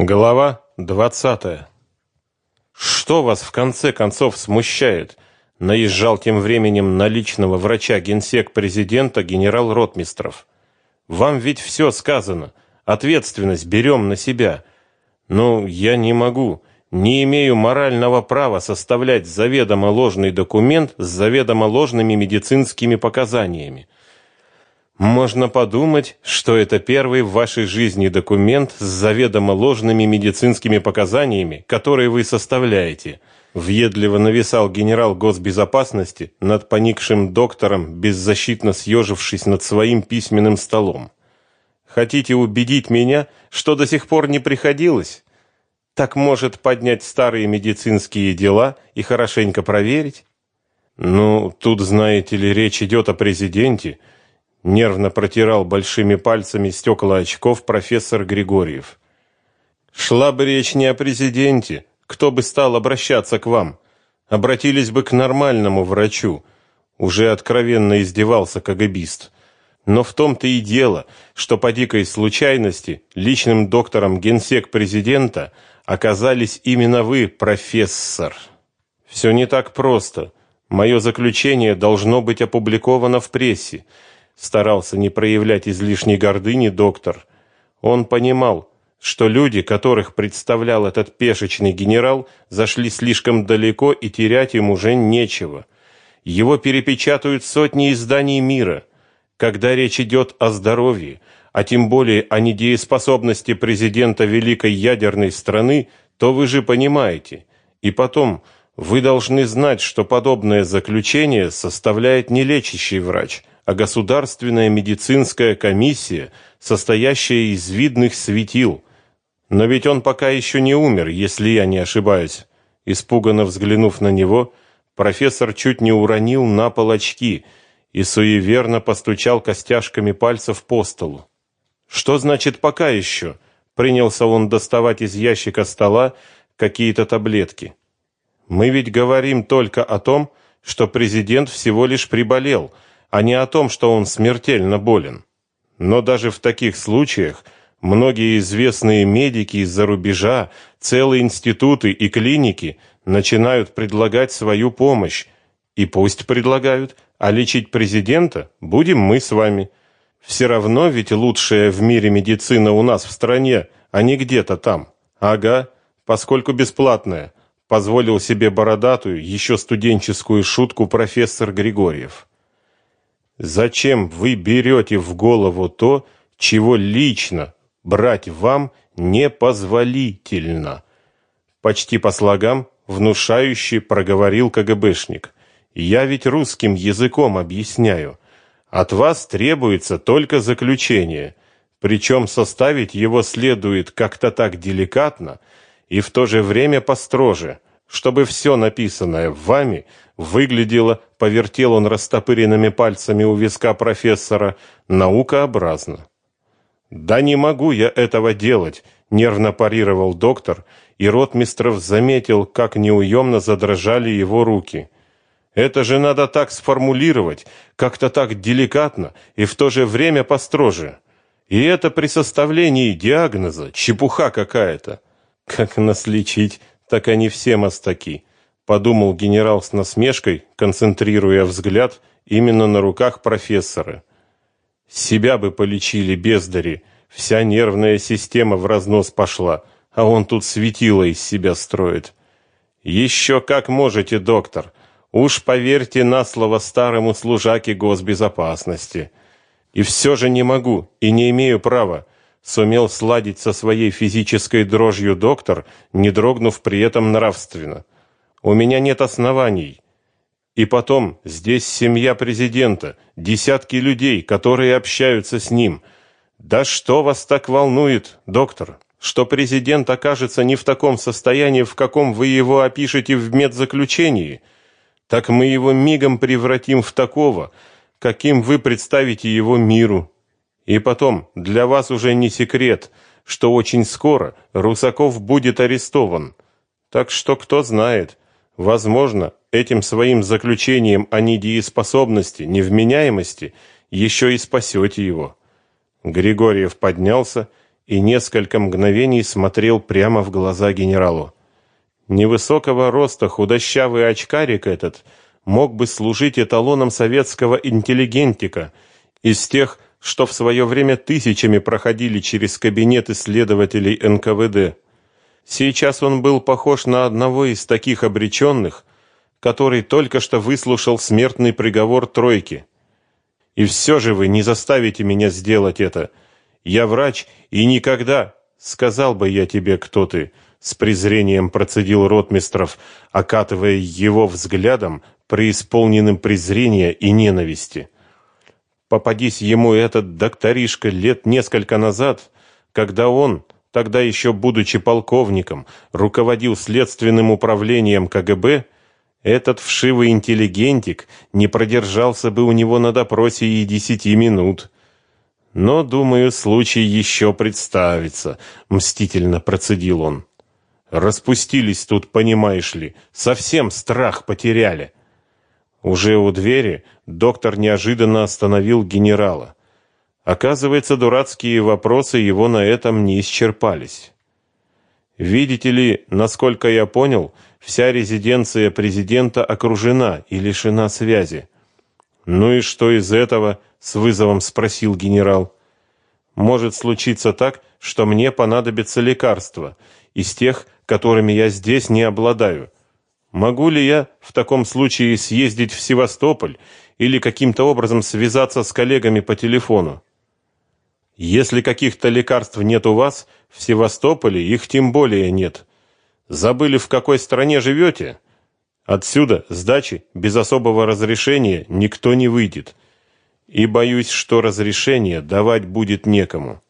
Глава двадцатая. Что вас в конце концов смущает? Наезжал тем временем на личного врача генсек президента генерал Ротмистров. Вам ведь все сказано. Ответственность берем на себя. Ну, я не могу, не имею морального права составлять заведомо ложный документ с заведомо ложными медицинскими показаниями. Можно подумать, что это первый в вашей жизни документ с заведомо ложными медицинскими показаниями, которые вы составляете. Въедливо нависал генерал госбезопасности над поникшим доктором, беззащитно съежившись над своим письменным столом. Хотите убедить меня, что до сих пор не приходилось? Так может поднять старые медицинские дела и хорошенько проверить? Ну, тут, знаете ли, речь идет о президенте, нервно протирал большими пальцами стекла очков профессор Григорьев. Шла бы речь не о президенте, кто бы стал обращаться к вам? Обратились бы к нормальному врачу. Уже откровенно издевался КГБист. Но в том-то и дело, что по дикой случайности личным доктором генсек президента оказались именно вы, профессор. Все не так просто. Мое заключение должно быть опубликовано в прессе старался не проявлять излишней гордыни доктор. Он понимал, что люди, которых представлял этот пешечный генерал, зашли слишком далеко и терять им уже нечего. Его перепечатают сотни изданий мира. Когда речь идет о здоровье, а тем более о недееспособности президента великой ядерной страны, то вы же понимаете. И потом, вы должны знать, что подобное заключение составляет не лечащий врач, а государственная медицинская комиссия, состоящая из видных светил. Но ведь он пока еще не умер, если я не ошибаюсь. Испуганно взглянув на него, профессор чуть не уронил на пол очки и суеверно постучал костяшками пальцев по столу. Что значит пока еще? Принялся он доставать из ящика стола какие-то таблетки. Мы ведь говорим только о том, что президент всего лишь приболел – а не о том, что он смертельно болен. Но даже в таких случаях многие известные медики из-за рубежа, целые институты и клиники начинают предлагать свою помощь. И пусть предлагают, а лечить президента будем мы с вами. Все равно ведь лучшая в мире медицина у нас в стране, а не где-то там. Ага, поскольку бесплатная, позволил себе бородатую, еще студенческую шутку профессор Григорьев. Зачем вы берете в голову то, чего лично брать вам не позволительно? Почти по слогам внушающе проговорил КГБшник. Я ведь русским языком объясняю. От вас требуется только заключение, причем составить его следует как-то так деликатно и в то же время построже, чтобы все написанное вами выглядело, повертел он растопыренными пальцами у виска профессора, наукообразно. Да не могу я этого делать, нервно парировал доктор, и ротмистров заметил, как неуемно задрожали его руки. Это же надо так сформулировать, как-то так деликатно и в то же время построже. И это при составлении диагноза чепуха какая-то. Как нас лечить, так они все мастаки подумал генерал с насмешкой, концентрируя взгляд именно на руках профессора. Себя бы полечили бездари, вся нервная система в разнос пошла, а он тут светило из себя строит. Еще как можете, доктор. Уж поверьте на слово старому служаке госбезопасности. И все же не могу и не имею права, сумел сладить со своей физической дрожью доктор, не дрогнув при этом нравственно. У меня нет оснований. И потом, здесь семья президента, десятки людей, которые общаются с ним. Да что вас так волнует, доктор? Что президент окажется не в таком состоянии, в каком вы его опишете в медзаключении? Так мы его мигом превратим в такого, каким вы представите его миру. И потом, для вас уже не секрет, что очень скоро Русаков будет арестован. Так что кто знает, Возможно, этим своим заключением о недееспособности, невменяемости еще и спасете его. Григорьев поднялся и несколько мгновений смотрел прямо в глаза генералу. Невысокого роста худощавый очкарик этот мог бы служить эталоном советского интеллигентика из тех, что в свое время тысячами проходили через кабинет исследователей НКВД. Сейчас он был похож на одного из таких обреченных, который только что выслушал смертный приговор тройки. И все же вы не заставите меня сделать это. Я врач и никогда, сказал бы я тебе, кто ты, с презрением процедил Ротмистров, окатывая его взглядом, преисполненным презрения и ненависти. Попадись ему этот докторишка лет несколько назад, когда он, тогда еще будучи полковником, руководил следственным управлением КГБ, этот вшивый интеллигентик не продержался бы у него на допросе и десяти минут. Но, думаю, случай еще представится, мстительно процедил он. Распустились тут, понимаешь ли, совсем страх потеряли. Уже у двери доктор неожиданно остановил генерала. Оказывается, дурацкие вопросы его на этом не исчерпались. Видите ли, насколько я понял, вся резиденция президента окружена и лишена связи. Ну и что из этого? с вызовом спросил генерал. Может случиться так, что мне понадобится лекарство из тех, которыми я здесь не обладаю. Могу ли я в таком случае съездить в Севастополь или каким-то образом связаться с коллегами по телефону? Если каких-то лекарств нет у вас, в Севастополе их тем более нет. Забыли, в какой стране живете? Отсюда, с дачи, без особого разрешения, никто не выйдет. И боюсь, что разрешение давать будет некому.